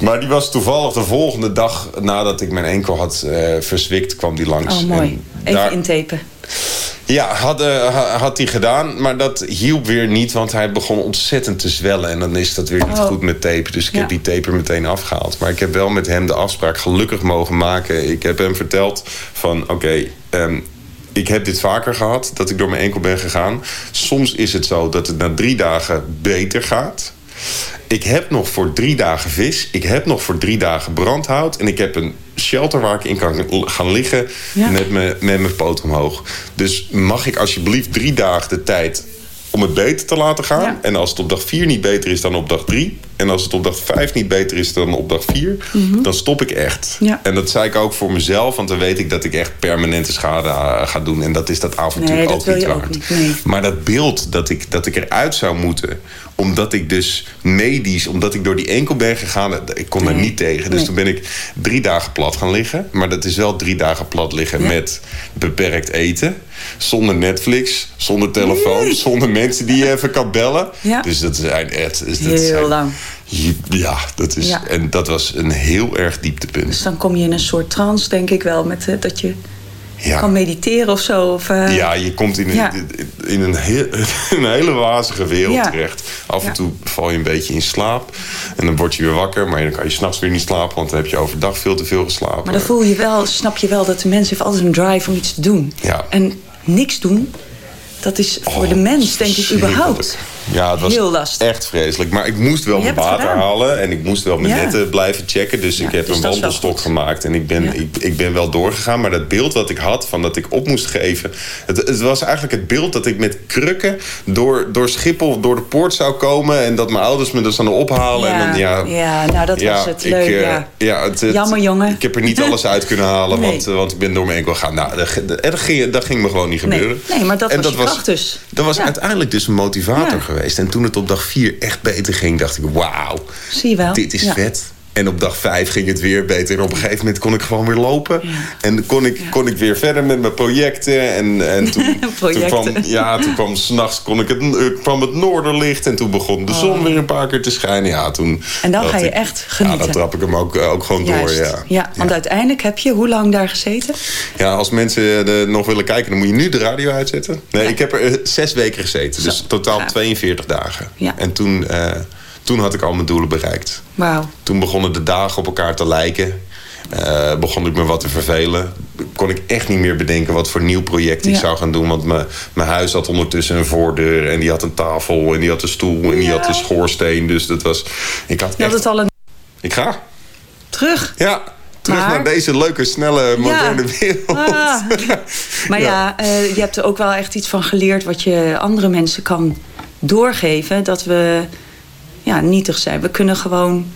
Maar die was toevallig de volgende dag nadat ik mijn enkel had eh, verzwikt, kwam die langs. Oh, mooi. En Even daar- intapen. Ja, had, eh, ha- had hij gedaan. Maar dat hielp weer niet, want hij begon ontzettend te zwellen. En dan is dat weer niet Oh. goed met tape. Dus ik Ja. heb die tape er meteen afgehaald. Maar ik heb wel met hem de afspraak gelukkig mogen maken. Ik heb hem verteld van, oké... ehm, ik heb dit vaker gehad, dat ik door mijn enkel ben gegaan. Soms is het zo dat het na drie dagen beter gaat. Ik heb nog voor drie dagen vis. Ik heb nog voor drie dagen brandhout. En ik heb een shelter waar ik in kan gaan liggen Ja. met, me, met mijn poot omhoog. Dus mag ik alsjeblieft drie dagen de tijd om het beter te laten gaan? Ja. En als het op dag vier niet beter is dan op dag drie... en als het op dag vijf niet beter is dan op dag vier... dan stop ik echt. Mhm. Ja. En dat zei ik ook voor mezelf... want dan weet ik dat ik echt permanente schade eh, ga doen. En dat is dat avontuur Nee, ook niet je ook waard. niet, nee. Maar dat beeld dat ik, dat ik eruit zou moeten... omdat ik dus medisch, omdat ik door die enkel ben gegaan... ik kon daar Nee. niet tegen. Dus toen ben ik drie dagen plat gaan liggen. Maar dat is wel drie dagen plat liggen met beperkt eten. Zonder Netflix, zonder telefoon, zonder mensen die je even kan bellen. Ja. Dus dat zijn echt... Dus dat Heel zijn- lang. Ja, dat is, Ja. en dat was een heel erg dieptepunt. Dus dan kom je in een soort trance, denk ik wel. Met, eh, dat je Ja. kan mediteren of zo. Of, eh, Ja, je komt in een, in een, heel, een hele wazige wereld Ja. terecht. Af en toe val je een beetje in slaap. En dan word je weer wakker. Maar dan kan je s'nachts weer niet slapen. Want dan heb je overdag veel te veel geslapen. Maar dan voel je wel, snap je wel dat de mens heeft altijd een drive om iets te doen. Ja. En niks doen, dat is voor Oh, de mens, denk ik, überhaupt. Ja, het was Heel lastig. echt vreselijk. Maar ik moest wel Je mijn water gedaan. halen. En ik moest wel mijn Ja. netten blijven checken. Dus Ja, ik heb dus een dat wandelstok gemaakt. En ik ben, Ja. ik, ik ben wel doorgegaan. Maar dat beeld wat ik had, van dat ik op moest geven... Het, het was eigenlijk het beeld dat ik met krukken... door, door Schiphol, door de poort zou komen... en dat mijn ouders me dus dan ophalen. En dan, ja, ja, nou dat was het. ik, Leuk, eh, ja. ja, het, het- Jammer, jongen. Ik heb er niet alles uit kunnen halen, Nee. want, want ik ben door mijn enkel gegaan. Nou, dat, dat, dat ging, dat ging me gewoon niet Nee. gebeuren. Nee, maar dat En was je kracht dus. Dat was uiteindelijk dus een motivator. Geweest. En toen het op dag vier echt beter ging, dacht ik, wauw, dit is Ja. vet. En op dag vijf ging het weer beter. En op een gegeven moment kon ik gewoon weer lopen. Ja. En kon ik, kon ik weer verder met mijn projecten. En, en toen, toen Projecten. kwam, ja, toen kwam s'nachts kon ik het, eh, kwam het noorderlicht. En toen begon de zon weer een paar keer te schijnen. Ja, toen Oh. En dan ga je ik, echt Ja, genieten. dan trap ik hem ook, ook gewoon Juist. door. Ja. Ja, want uiteindelijk heb je hoe lang daar gezeten? Ja, als mensen er nog willen kijken, dan moet je nu de radio uitzetten. Nee, ik heb er eh, zes weken gezeten. Dus Zo, totaal gaaf. 42 dagen. Ja. En toen, eh, toen had ik al mijn doelen bereikt. Wauw. Toen begonnen de dagen op elkaar te lijken. eh, begon ik me wat te vervelen. Kon ik echt niet meer bedenken wat voor nieuw project ik Ja. zou gaan doen. Want mijn- mijn huis had ondertussen een voordeur. En die had een tafel. En die had een stoel. En die had een schoorsteen. Dus dat was... Ik had Je had echt... het al een... Ik ga. Terug. Ja. Terug Maar- naar deze leuke, snelle, moderne wereld. Ah. Maar ja, eh, je hebt er ook wel echt iets van geleerd... wat je andere mensen kan doorgeven. Dat we ja, nietig zijn. We kunnen gewoon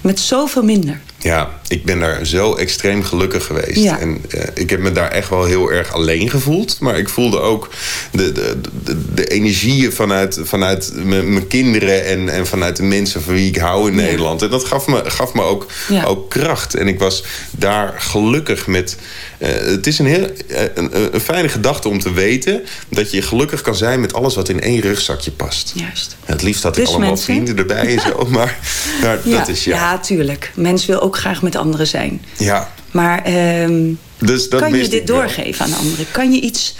met zoveel minder. Ja, ik ben daar zo extreem gelukkig geweest. Ja. En eh, ik heb me daar echt wel heel erg alleen gevoeld. Maar ik voelde ook de, de, de, de energieën vanuit, vanuit mijn kinderen... En, en vanuit de mensen van wie ik hou in Ja. Nederland. En dat gaf me, gaf me ook, Ja. ook kracht. En ik was daar gelukkig met... eh, het is een, heel, eh, een, een fijne gedachte om te weten... dat je gelukkig kan zijn met alles wat in één rugzakje past. Juist. Het liefst had ik Dus allemaal mensen- vrienden erbij en zo. Maar, maar dat is ja. ja, tuurlijk. Mens wil ook graag met anderen zijn. ja. Maar ehm, Dus dat kan je dit wel. doorgeven aan anderen? Kan je iets...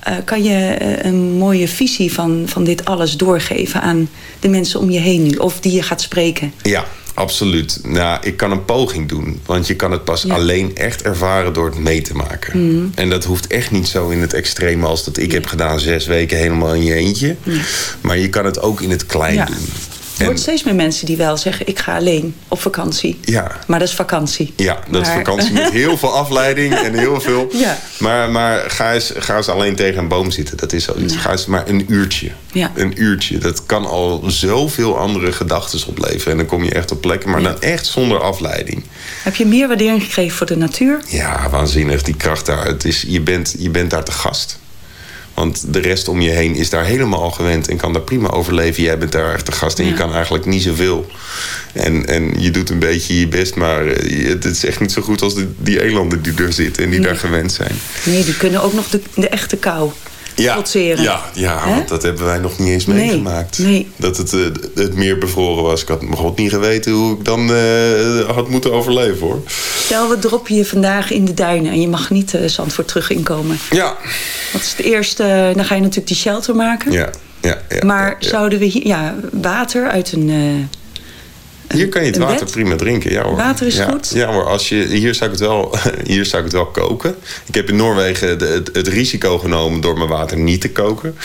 eh, kan je eh, een mooie visie van, van dit alles doorgeven aan de mensen om je heen nu? Of die je gaat spreken? Ja, absoluut. Nou, ik kan een poging doen. Want je kan het pas Ja. alleen echt ervaren door het mee te maken. Mhm. En dat hoeft echt niet zo in het extreme als dat ik heb gedaan. Zes weken helemaal in je eentje. Maar je kan het ook in het klein Ja. doen. Er wordt steeds meer mensen die wel zeggen... ik ga alleen op vakantie. Ja. Maar dat is vakantie. Ja, dat is vakantie met heel veel afleiding en heel veel. Ja. Maar, maar ga, eens, ga eens alleen tegen een boom zitten. Dat is zoiets. Ga eens maar een uurtje. Ja. Een uurtje. Dat kan al zoveel andere gedachten opleveren. En dan kom je echt op plekken, maar dan echt zonder afleiding. Heb je meer waardering gekregen voor de natuur? Ja, waanzinnig. Die kracht daar. Het is, je, bent, je bent daar te gast. Want de rest om je heen is daar helemaal al gewend en kan daar prima overleven. Jij bent daar echt te gast en je kan eigenlijk niet zoveel. En, en je doet een beetje je best, maar eh, het is echt niet zo goed als de, die elanden die er zitten en die Nee. daar gewend zijn. Nee, die kunnen ook nog de, de echte kou trotseren. ja, ja Hè? want dat hebben wij nog niet eens Nee, meegemaakt. nee. Dat het, eh, het meer bevroren was. Ik had god niet geweten hoe ik dan eh, had moeten overleven hoor. Stel, we droppen je vandaag in de duinen... en je mag niet uh, Zandvoort terug inkomen. Ja, Wat is het eerste? Dan ga je natuurlijk die shelter maken. ja, ja. ja maar ja, ja. zouden we hier... Ja, water uit een... Hier kan je het water bed? prima drinken, ja hoor. Water is ja, goed? Ja hoor, als je, hier, zou ik het wel, hier zou ik het wel koken. Ik heb in Noorwegen de- het, het risico genomen door mijn water niet te koken.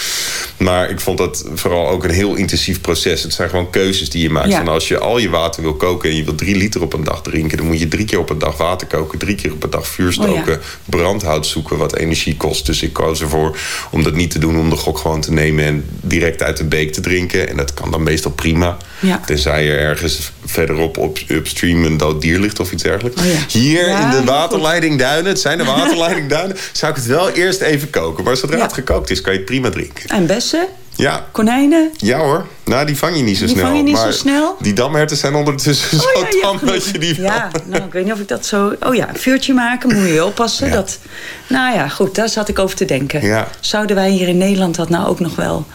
Maar ik vond dat vooral ook een heel intensief proces. Het zijn gewoon keuzes die je maakt. Ja. Van als je al je water wil koken en je wil drie liter op een dag drinken... dan moet je drie keer op een dag water koken, drie keer op een dag vuur stoken... Oh brandhout zoeken wat energie kost. Dus ik koos ervoor om dat niet te doen, om de gok gewoon te nemen... en direct uit de beek te drinken. En dat kan dan meestal prima. Tenzij er ergens verderop op upstream een dood dier ligt of iets dergelijks. Oh ja. Hier Ja, in de waterleiding Duinen, het zijn de waterleiding Duinen, zou ik het wel eerst even koken. Maar zodra Ja. het gekookt is, kan je het prima drinken. en bessen, Ja, konijnen. ja hoor. Nou, die vang je niet zo Die snel. vang je niet zo maar snel? Die damherten zijn ondertussen Oh, zo ja, tam dat je die wel... Ja, nou, ik weet niet of ik dat zo... Oh ja, een vuurtje maken, moet je oppassen. Ja. Dat, nou ja, goed, daar zat ik over te denken. Ja. Zouden wij hier in Nederland dat nou ook nog wel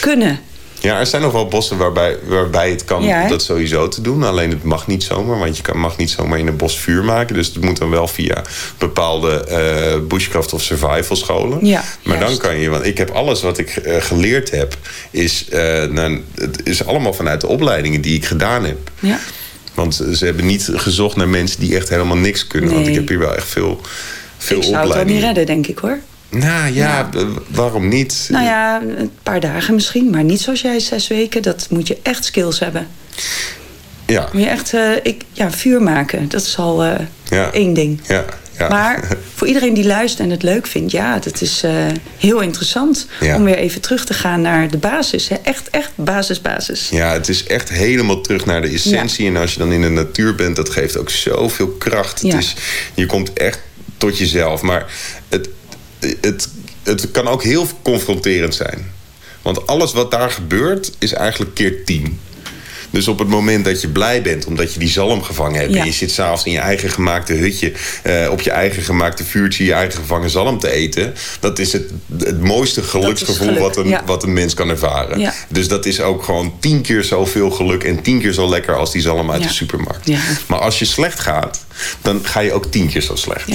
kunnen? Ja, er zijn nog wel bossen waarbij, waarbij het kan Ja, dat sowieso te doen. Alleen het mag niet zomaar, want je kan, mag niet zomaar in een bos vuur maken. Dus het moet dan wel via bepaalde eh bushcraft of survival scholen. Ja, maar dan kan je, want ik heb alles wat ik eh, geleerd heb, is, nou, het is allemaal vanuit de opleidingen die ik gedaan heb. Ja. Want ze hebben niet gezocht naar mensen die echt helemaal niks kunnen. Want ik heb hier wel echt veel, veel Ik zou het wel opleidingen. niet redden, denk ik hoor. Nou ja, Ja. waarom niet? Nou ja, een paar dagen misschien, maar niet zoals jij, zes weken. Dat moet je echt skills hebben. Ja, Moet je echt eh, ik, ja, vuur maken, dat is al Ja. één ding. ja, ja. Maar voor iedereen die luistert en het leuk vindt, ja, dat is eh, heel interessant. Ja. Om weer even terug te gaan naar de basis. Hè. Echt, echt basis, basis. Ja, het is echt helemaal terug naar de essentie. En als je dan in de natuur bent, dat geeft ook zoveel kracht. Ja. Het is, je komt echt tot jezelf. Maar het, het, het kan ook heel confronterend zijn. Want alles wat daar gebeurt, is eigenlijk keer tien. Dus op het moment dat je blij bent omdat je die zalm gevangen hebt... Ja. en je zit s'avonds in je eigen gemaakte hutje... eh, op je eigen gemaakte vuurtje je eigen gevangen zalm te eten... dat is het, het mooiste geluksgevoel geluk, wat, een, ja. wat een mens kan ervaren. Ja. Dus dat is ook gewoon tien keer zoveel geluk... en tien keer zo lekker als die zalm uit de supermarkt. Maar als je slecht gaat, dan ga je ook tien keer zo slecht.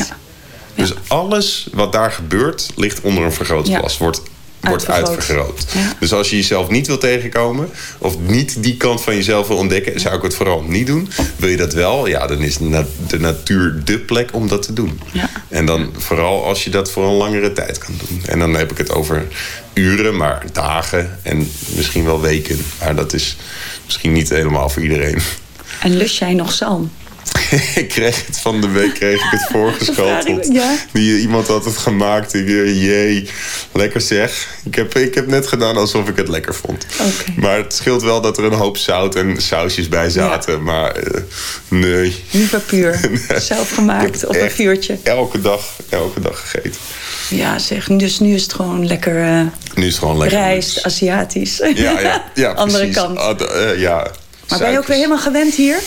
Dus alles wat daar gebeurt, ligt onder een vergrootglas. Wordt wordt Uitvergroot. uitvergroot. Ja. Dus als je jezelf niet wil tegenkomen... of niet die kant van jezelf wil ontdekken... zou ik het vooral niet doen. Wil je dat wel? Ja, dan is de natuur dé plek om dat te doen. Ja. En dan vooral als je dat voor een langere tijd kan doen. En dan heb ik het over uren, maar dagen en misschien wel weken. Maar dat is misschien niet helemaal voor iedereen. En lust jij nog zalm? ik kreeg het van de week kreeg ik het voorgeschoteld. Ja. Die, iemand had het gemaakt. Ik, eh, jee, lekker zeg. Ik heb, ik heb net gedaan alsof ik het lekker vond. Maar het scheelt wel dat er een hoop zout en sausjes bij zaten. Maar eh, nee. Liever puur. Zelf gemaakt op een vuurtje. Elke dag, elke dag gegeten. Ja, zeg. Dus nu is het gewoon lekker eh Nu is het gewoon lekker. rijst, Aziatisch. Ja, ja, ja Andere precies. kant. Eh, ja, Maar ben je ook weer helemaal gewend hier?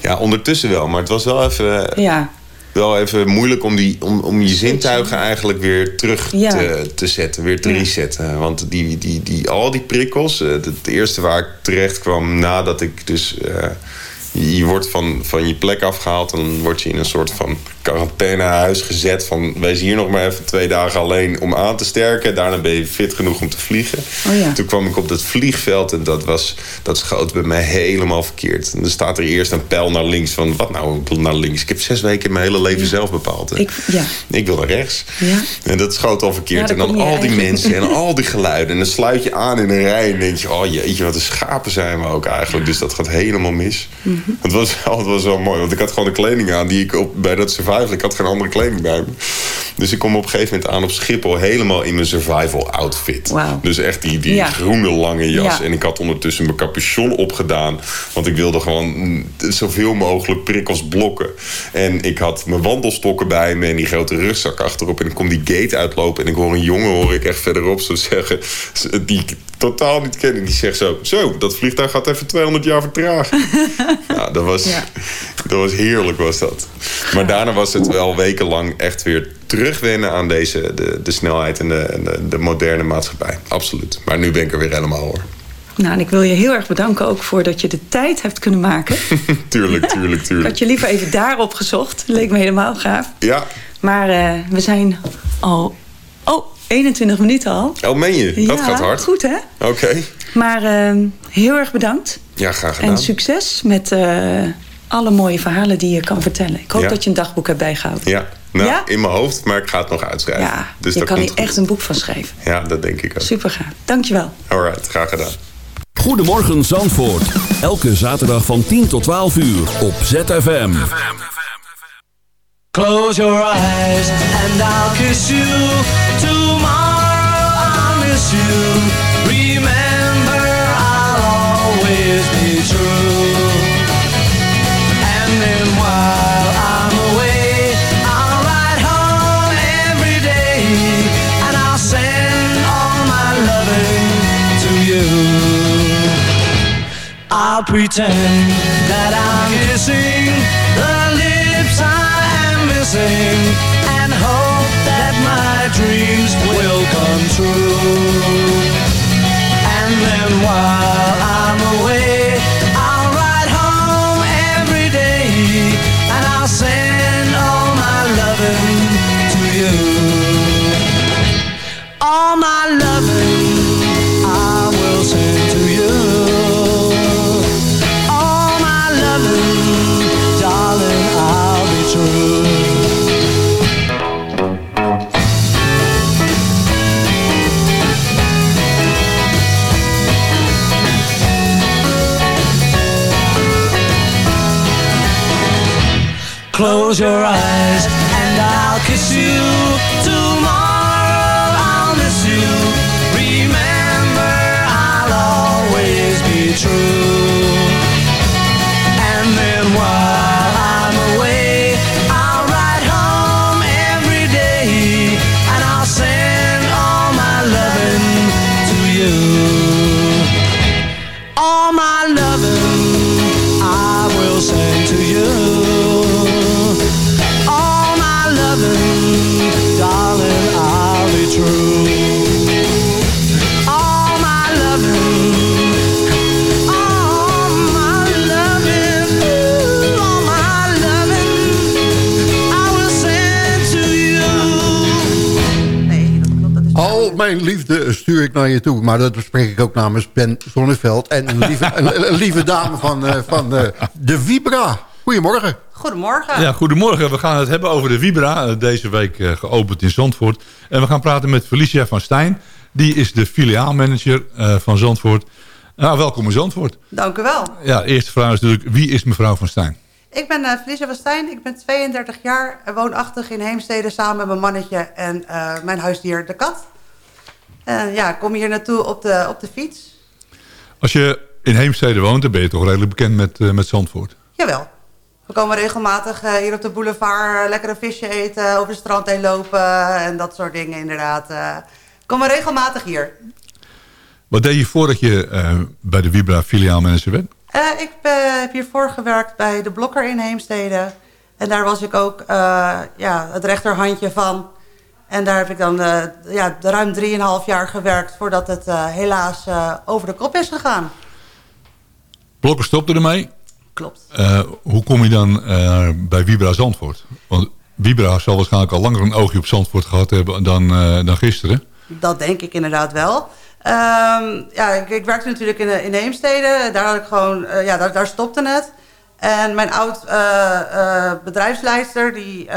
Ja, ondertussen wel. Maar het was wel even, Ja. wel even moeilijk om, die, om, om je zintuigen eigenlijk weer terug Ja. te, te zetten. Weer te resetten. Want die, die, die, al die prikkels. eh, Het, het eerste waar ik terecht kwam nadat ik dus... eh, je je wordt van, van je plek afgehaald. Dan word je in een soort van quarantainehuis gezet. Van wees hier nog maar even twee dagen alleen om aan te sterken. Daarna ben je fit genoeg om te vliegen. Oh ja. Toen kwam ik op dat vliegveld en dat, was, dat schoot bij mij helemaal verkeerd. En dan staat er eerst een pijl naar links. Van wat nou naar links? Ik heb zes weken mijn hele leven zelf bepaald. hè. Ik, ja. Ik wil naar rechts. Ja. En dat schoot al verkeerd. En dan al die mensen en al die geluiden. En dan sluit je aan in een rij en denk je... oh jeetje, wat een schapen zijn we ook eigenlijk. Dus dat gaat helemaal mis. Mhm. Het, was, het was wel mooi, want ik had gewoon de kleding aan... die ik op, bij dat survival... ik had geen andere kleding bij me. Dus ik kom op een gegeven moment aan op Schiphol... helemaal in mijn survival outfit. Dus echt die, die Ja. groene lange jas. Ja. En ik had ondertussen mijn capuchon opgedaan. Want ik wilde gewoon zoveel mogelijk prikkels blokken. En ik had mijn wandelstokken bij me en die grote rugzak achterop. En ik kom die gate uitlopen en ik hoor een jongen, hoor ik echt verderop zo zeggen... die ik totaal niet ken. En die zegt zo, zo, dat vliegtuig gaat even 200 jaar vertragen. nou, dat was, Ja. dat was heerlijk was dat. Maar daarna was het wel wekenlang echt weer terugwennen aan deze, de, de snelheid en de, en de, de moderne maatschappij. Absoluut. Maar nu ben ik er weer helemaal hoor. Nou, en ik wil je heel erg bedanken ook voor dat je de tijd hebt kunnen maken. tuurlijk, tuurlijk, Ik tuurlijk. had je liever even daarop gezocht. Leek me helemaal gaaf. Ja. Maar eh, we zijn al... Oh, 21 minuten al. Oh, meen je? Dat Ja, gaat hard. Goed, hè? Oké. Maar eh, heel erg bedankt. Ja, graag gedaan. En succes met eh, alle mooie verhalen die je kan vertellen. Ik hoop Ja. dat je een dagboek hebt bijgehouden. Ja. Nou, Ja? in mijn hoofd, maar ik ga het nog uitschrijven. Ja, dus je dat kan hier echt een boek van schrijven. Ja, dat denk ik ook. Super gaaf. Dankjewel. Alright, graag gedaan. Goedemorgen Zandvoort. Elke zaterdag van 10 tot 12 uur op ZFM. Close your eyes and I'll kiss you. Tomorrow I'll miss you. Be true. And then while I'm away, I'll ride home every day. And I'll send all my loving to you. I'll pretend that I'm kissing the lips I am missing and hope that my dreams will come true. And then while Close your eyes and I'll kiss you. Naar je toe. Maar dat bespreek ik ook namens Ben Zonneveld... en een lieve, een, lieve dame van, uh, van uh, de Vibra. Goedemorgen. Goedemorgen. Ja, goedemorgen. We gaan het hebben over de Vibra. Deze week geopend in Zandvoort. En we gaan praten met Felicia van Stijn. Die is de filiaalmanager van Zandvoort. Nou, welkom in Zandvoort. Dank u wel. Ja, eerste vraag is natuurlijk, wie is mevrouw van Stijn? Ik ben uh, Felicia van Stijn, ik ben 32 jaar, woonachtig in Heemstede samen met mijn mannetje en uh, mijn huisdier de kat. En ja, ik kom hier naartoe op de, op de fiets. Als je in Heemstede woont, dan ben je toch redelijk bekend met, uh, met Zandvoort? Jawel. We komen regelmatig hier op de boulevard lekker een visje eten, over het strand heen lopen en dat soort dingen inderdaad. We komen regelmatig hier. Wat deed je voordat je bij de Vibra filiaalmanager? Uh, ik uh, heb hiervoor gewerkt bij de Blokker in Heemstede. En daar was ik ook uh, ja, het rechterhandje van. En daar heb ik dan ja, ruim 3,5 jaar gewerkt... voordat het helaas over de kop is gegaan. Blokker stopte ermee. Klopt. hoe kom je dan bij Vibra Zandvoort? Want Vibra zal waarschijnlijk al langer een oogje op Zandvoort gehad hebben dan, dan gisteren. Dat denk ik inderdaad wel. Um, ja, ik, ik, werkte natuurlijk in, in Heemstede. Daar had ik gewoon, ja, daar, daar, stopte het. En mijn oud bedrijfsleider, die,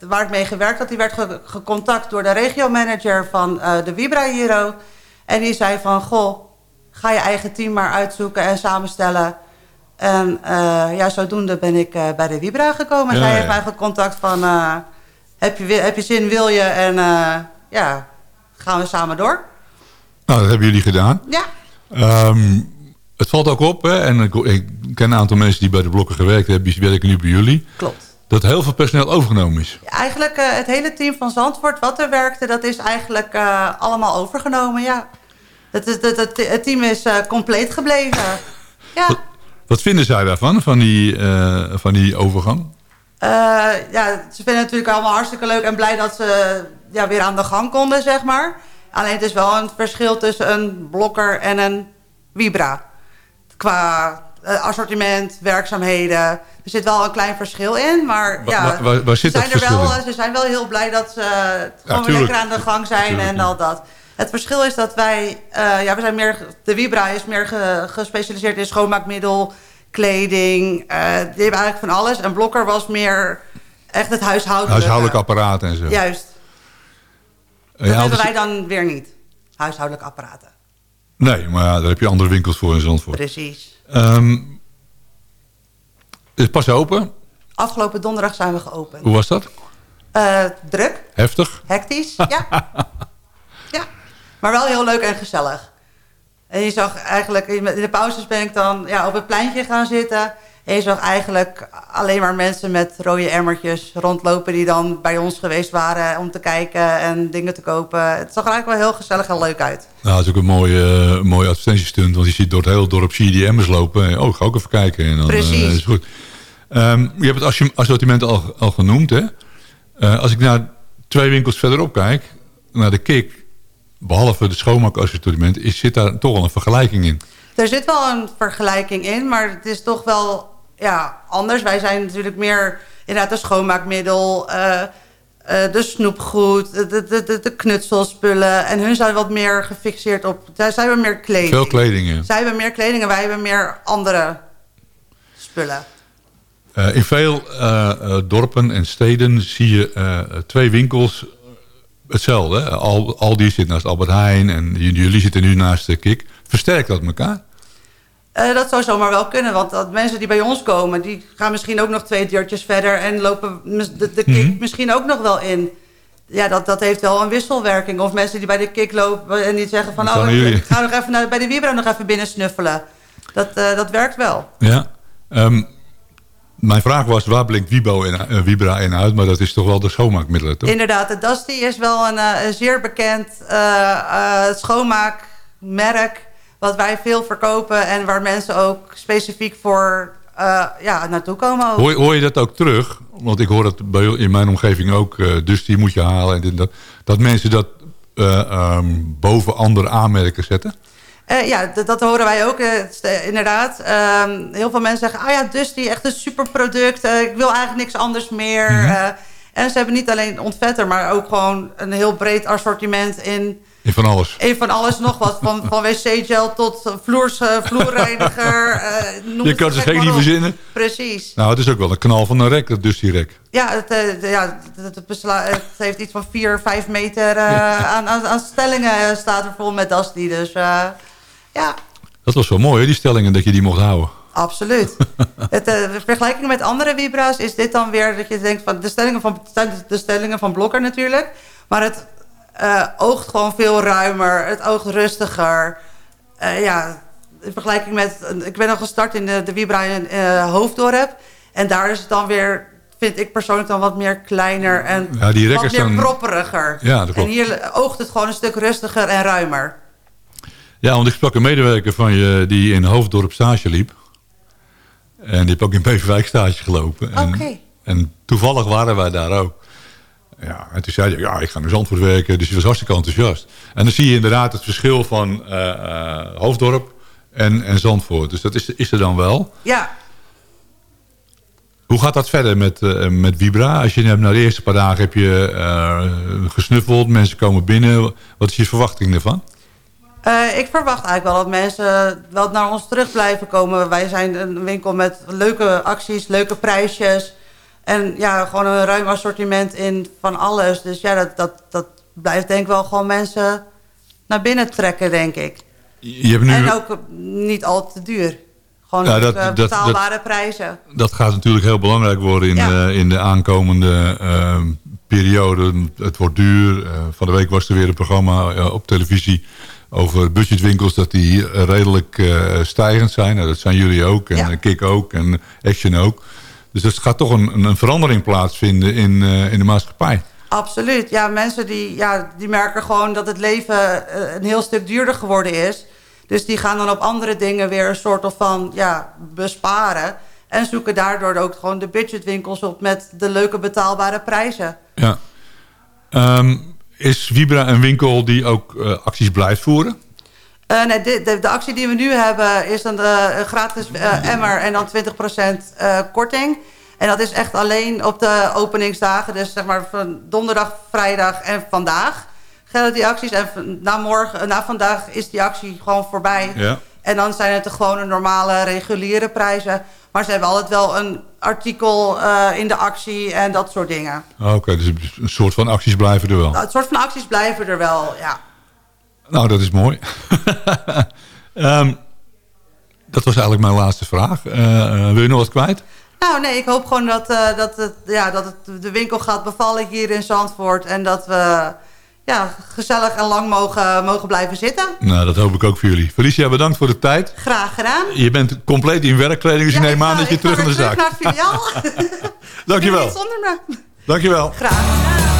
waar ik mee gewerkt had, die werd ge gecontact door de regiomanager van de Vibra Hero. En die zei van, goh, ga je eigen team maar uitzoeken en samenstellen. En ja, zodoende ben ik bij de Vibra gekomen. En ja, zij heeft mij gecontact van, heb, je, heb je zin, wil je? En ja, gaan we samen door. Nou, dat hebben jullie gedaan. Ja. Um, het valt ook op, hè, en ik, ik, ken een aantal mensen die bij de blokken gewerkt hebben, die werken nu bij jullie. Klopt. Dat heel veel personeel overgenomen is. Ja, eigenlijk uh, het hele team van Zandvoort wat er werkte, dat is eigenlijk uh, allemaal overgenomen, ja. Dat is, dat, dat, het team is uh, compleet gebleven. Ja. Wat, wat, vinden zij daarvan, van die, van die overgang? ja, ze vinden het natuurlijk allemaal hartstikke leuk en blij dat ze ja, weer aan de gang konden, zeg maar. Alleen het is wel een verschil tussen een blokker en een vibra. Qua assortiment, werkzaamheden. Er zit wel een klein verschil in. Maar ja, waar, waar, waar zit ze, zijn dat er wel, in? ze zijn wel heel blij dat ze uh, gewoon ja, lekker aan de gang zijn tuurlijk, en al dat. Het verschil is dat wij... Uh, ja, we zijn meer, de Vibra is meer ge, gespecialiseerd in schoonmaakmiddel, kleding. die hebben eigenlijk van alles. En Blokker was meer echt het huishoudelijke. Huishoudelijk apparaat en zo. Juist. Dat ja, hebben wij dan weer niet. Huishoudelijke apparaten. Nee, maar ja, daar heb je andere winkels voor in Zandvoort. Precies. Um, is pas open? Afgelopen donderdag zijn we geopend. Hoe was dat? Uh, druk. Heftig? Hectisch, ja. ja. Maar wel heel leuk en gezellig. En je zag eigenlijk, in de pauzes ben ik dan ja, op het pleintje gaan zitten... En je zag eigenlijk alleen maar mensen met rode emmertjes rondlopen... die dan bij ons geweest waren om te kijken en dingen te kopen. Het zag er eigenlijk wel heel gezellig en leuk uit. Nou, dat is ook een mooie, uh, mooie advertentiestunt. Want je ziet door het hele dorp zie je die emmers lopen. Oh, ga ook even kijken. En dan, Precies. Uh, is goed. Um, je hebt het assortiment al, al genoemd. Hè? Uh, als ik naar twee winkels verderop kijk, naar de Kik... behalve de schoonmaakassortiment, is, zit daar toch wel een vergelijking in. Er zit wel een vergelijking in, maar het is toch wel ja, anders. Wij zijn natuurlijk meer inderdaad een schoonmaakmiddel, uh, uh, de snoepgoed, de, de, de, de, knutselspullen. En hun zijn wat meer gefixeerd op, zij hebben meer kleding. Veel kleding, ja. Zij hebben meer kleding en wij hebben meer andere spullen. Uh, in veel dorpen en steden zie je twee winkels hetzelfde. Al, Aldi zit naast Albert Heijn en jullie zitten nu naast de Kik. Versterkt dat elkaar? Uh, dat zou zomaar wel kunnen, want dat mensen die bij ons komen... die gaan misschien ook nog twee deurtjes verder... en lopen de, de kick mm -hmm. misschien ook nog wel in. Ja, dat, dat heeft wel een wisselwerking. Of mensen die bij de kick lopen en die zeggen van... oh, ik ga nog even naar, bij de Vibra nog even binnen snuffelen. Dat, uh, dat werkt wel. Ja, um, mijn vraag was, waar blinkt Wibo uh, Vibra in uit? Maar dat is toch wel de schoonmaakmiddelen, toch? Inderdaad, de Dusty is wel een, een zeer bekend schoonmaakmerk wat wij veel verkopen en waar mensen ook specifiek voor uh, ja, naartoe komen. Hoor, hoor, je dat ook terug? Want ik hoor dat bij, in mijn omgeving ook, uh, dus die moet je halen. En dit, dat, dat mensen dat uh, um, boven andere aanmerken zetten? ja, dat horen wij ook inderdaad. Um, heel veel mensen zeggen, ah ja, Dusty, echt een superproduct. ik wil eigenlijk niks anders meer. Mm -hmm. en ze hebben niet alleen ontvetter, maar ook gewoon een heel breed assortiment in In van alles. In van alles nog wat. Van, van wc-gel tot vloers, uh, vloerreiniger. Uh, je kan het gek niet verzinnen. Precies. Nou, het is ook wel een knal van een rek, dat dus die rek. Ja, het, uh, ja het, het, het, heeft iets van 4, 5 meter aan, aan, aan, stellingen staat er vol met Dusty. Dus ja. Dat was wel mooi, hè, die stellingen, dat je die mocht houden. Absoluut. het, de vergelijking met andere Vibra's is dit dan weer dat je denkt van de stellingen van, de stellingen van Blokker natuurlijk. Maar het uh, oogt gewoon veel ruimer. Het oogt rustiger. Uh, ja, in vergelijking met... Ik ben al gestart in de, de Vibra in uh, Hoofddorp. En daar is het dan weer, vind ik persoonlijk dan wat meer kleiner en ja, die wat meer dan... propperiger. Ja, dat klopt. En hier oogt het gewoon een stuk rustiger en ruimer. Ja, want ik sprak een medewerker van je die in Hoofddorp stage liep. En die heeft ook in Beverwijk stage gelopen. Oké. Okay. En toevallig waren wij daar ook. Ja, en toen zei hij, ja, ik ga naar Zandvoort werken. Dus hij was hartstikke enthousiast. En dan zie je inderdaad het verschil van uh, uh, Hoofddorp en, en Zandvoort. Dus dat is, is er dan wel. Ja. Hoe gaat dat verder met, uh, met Vibra? Als je hebt, na de eerste paar dagen heb je gesnuffeld, mensen komen binnen. Wat is je verwachting ervan? ik verwacht eigenlijk wel dat mensen wel naar ons terug blijven komen. Wij zijn een winkel met leuke acties, leuke prijsjes... En ja, gewoon een ruim assortiment in van alles. Dus ja, dat, dat, dat blijft denk ik wel gewoon mensen naar binnen trekken, denk ik. Je hebt nu... En ook niet al te duur. Gewoon ja, dat, betaalbare dat, prijzen. Dat gaat natuurlijk heel belangrijk worden in, de, in de aankomende uh, periode. Het wordt duur. Uh, van de week was er weer een programma uh, op televisie over budgetwinkels... dat die redelijk stijgend zijn. Nou, dat zijn jullie ook en ja. Kik ook en Action ook. Dus er gaat toch een, een verandering plaatsvinden in, uh, in de maatschappij. Absoluut. Ja, mensen die, ja, die merken gewoon dat het leven eh, een heel stuk duurder geworden is. Dus die gaan dan op andere dingen weer een soort van ja, besparen. En zoeken daardoor ook gewoon de budgetwinkels op met de leuke betaalbare prijzen. Ja. Um, is Vibra een winkel die ook uh, acties blijft voeren? Uh, nee, de, de, de, actie die we nu hebben is een uh, gratis uh, emmer en dan 20% korting. En dat is echt alleen op de openingsdagen. Dus zeg maar van donderdag, vrijdag en vandaag gelden die acties. En na, morgen, na vandaag is die actie gewoon voorbij. Ja. En dan zijn het de gewone normale reguliere prijzen. Maar ze hebben altijd wel een artikel in de actie en dat soort dingen. Oké, dus een soort van acties blijven er wel. Nou, een soort van acties blijven er wel, ja. Nou, dat is mooi. um, dat was eigenlijk mijn laatste vraag. Uh, uh, wil je nog wat kwijt? Nou, nee, ik hoop gewoon dat, uh, dat, het, ja, dat het de winkel gaat bevallen hier in Zandvoort. En dat we ja, gezellig en lang mogen, mogen blijven zitten. Nou, dat hoop ik ook voor jullie. Felicia, bedankt voor de tijd. Graag gedaan. Je bent compleet in werkkleding, dus ja, je neemt aan dat je terug naar de zaak. Ik ga naar het filiaal. Dankjewel. zonder me. Dankjewel. Graag. I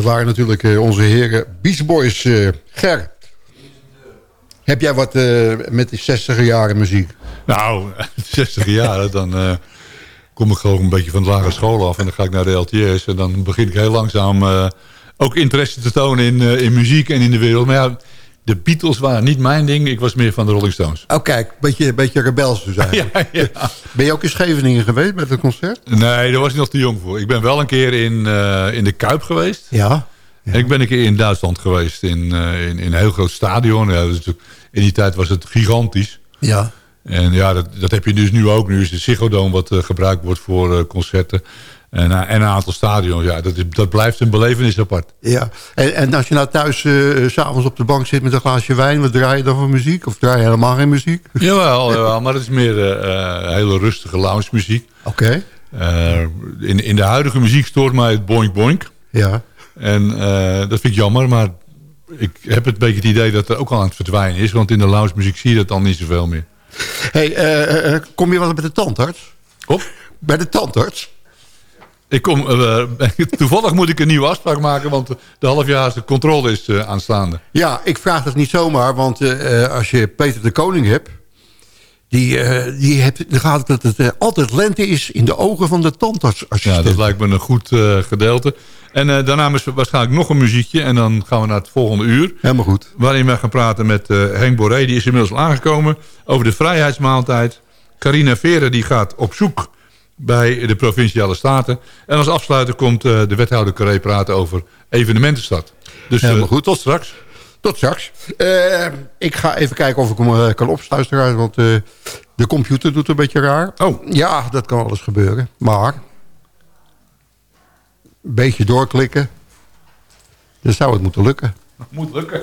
dat waren natuurlijk eh, onze heren Beach Boys. eh, Ger, heb jij wat eh, met die 60 jaren muziek? Nou, 60 jaar, dan kom ik gewoon een beetje van de lagere school af. En dan ga ik naar de LTS. En dan begin ik heel langzaam ook interesse te tonen in, in muziek en in de wereld. Maar ja, de Beatles waren niet mijn ding. Ik was meer van de Rolling Stones. Oh kijk, een beetje, beetje rebels dus eigenlijk. Ja, Ben je ook in Scheveningen geweest met het concert? Nee, daar was ik nog te jong voor. Ik ben wel een keer in, eh, in de Kuip geweest. Ja. En ik ben een keer in Duitsland geweest. In, eh, in, in een heel groot stadion. In die tijd was het gigantisch. Ja. En ja, dat, dat heb je dus nu ook. Nu is de Ziggo Dome wat eh, gebruikt wordt voor concerten. En, eh, en een aantal stadions. Ja, dat, is, dat blijft een belevenis apart. Ja, en, en als je nou thuis eh, s s'avonds op de bank zit met een glaasje wijn... wat draai je dan voor muziek? Of draai je helemaal geen muziek? Jawel, jawel maar het is meer eh, eh, hele rustige lounge muziek. Oké. Eh, in, in de huidige muziek stoort mij het boink boink. Ja. En eh, dat vind ik jammer, maar ik heb het beetje het idee dat het ook al aan het verdwijnen is. Want in de lounge muziek zie je dat dan niet zoveel meer. Hey, eh, eh, kom je wel bij de tandarts? Op? Bij de tandarts? Ik kom, eh, toevallig moet ik een nieuwe afspraak maken, want de halfjaarse controle is eh, aanstaande. Ja, ik vraag dat niet zomaar, want eh, als je Peter de Koning hebt... Die, die hebt, dan gaat het dat het altijd lente is in de ogen van de tandartsassistent. Ja, dat lijkt me een goed gedeelte. En daarna is waarschijnlijk nog een muziekje. En dan gaan we naar het volgende uur. Helemaal goed. Waarin we gaan praten met Henk Boré. Die is inmiddels al aangekomen. Over de vrijheidsmaaltijd. Carina Veren die gaat op zoek bij de Provinciale Staten. En als afsluiter komt eh, de wethouder Carré praten over evenementenstad. Dus Helemaal eh, tot straks. Tot straks. Eh, ik ga even kijken of ik hem kan opsluiten, want de computer doet een beetje raar. Oh. Ja, dat kan alles gebeuren. Maar, een beetje doorklikken, dan zou het moeten lukken. Moet lukken.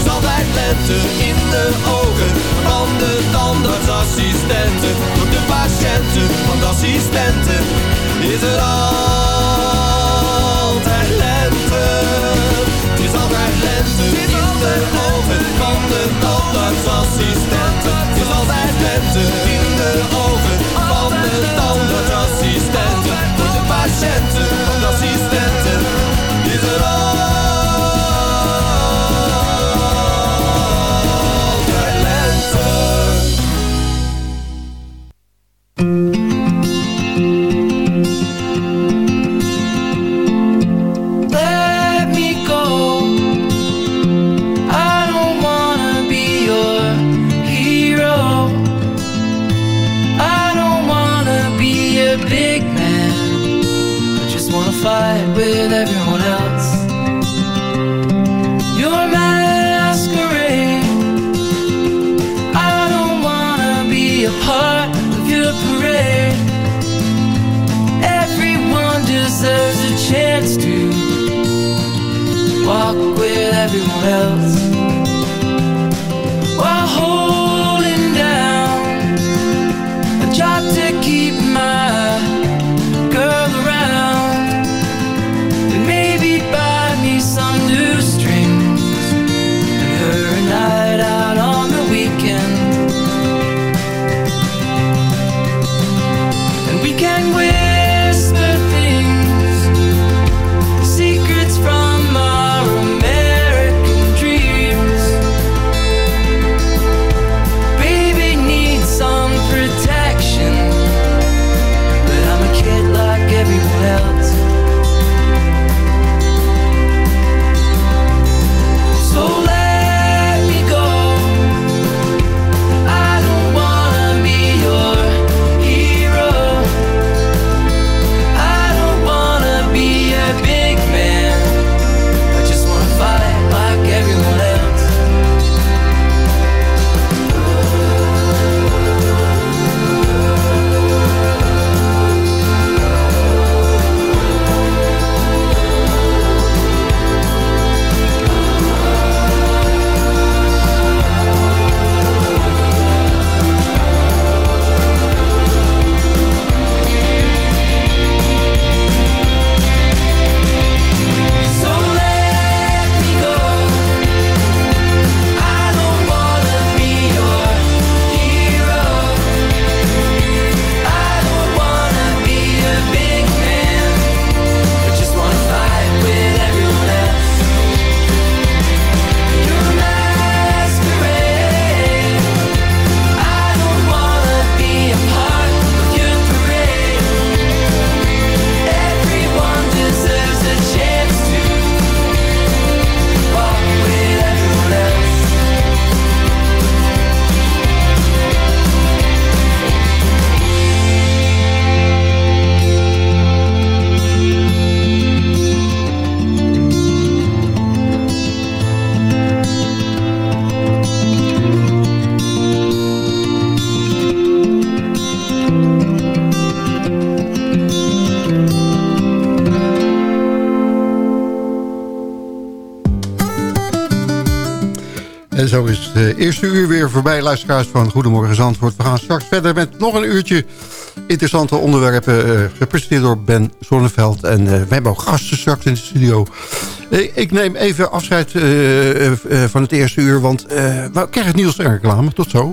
Het is altijd lente in de ogen van de tandartsassistenten. Voor de patiënten van de assistenten is er altijd lente. Het is altijd lente in de ogen van de tandartsassistenten. Het is altijd lente in de ogen van de tandartsassistenten. Voor de patiënten van de assistenten is er altijd eerste uur weer voorbij, luisteraars van Goedemorgen Zandvoort. We gaan straks verder met nog een uurtje interessante onderwerpen... eh, gepresenteerd door Ben Zonneveld. En eh, we hebben ook gasten straks in de studio. Eh, ik neem even afscheid van het eerste uur, want we krijgen het nieuws en reclame. Tot zo.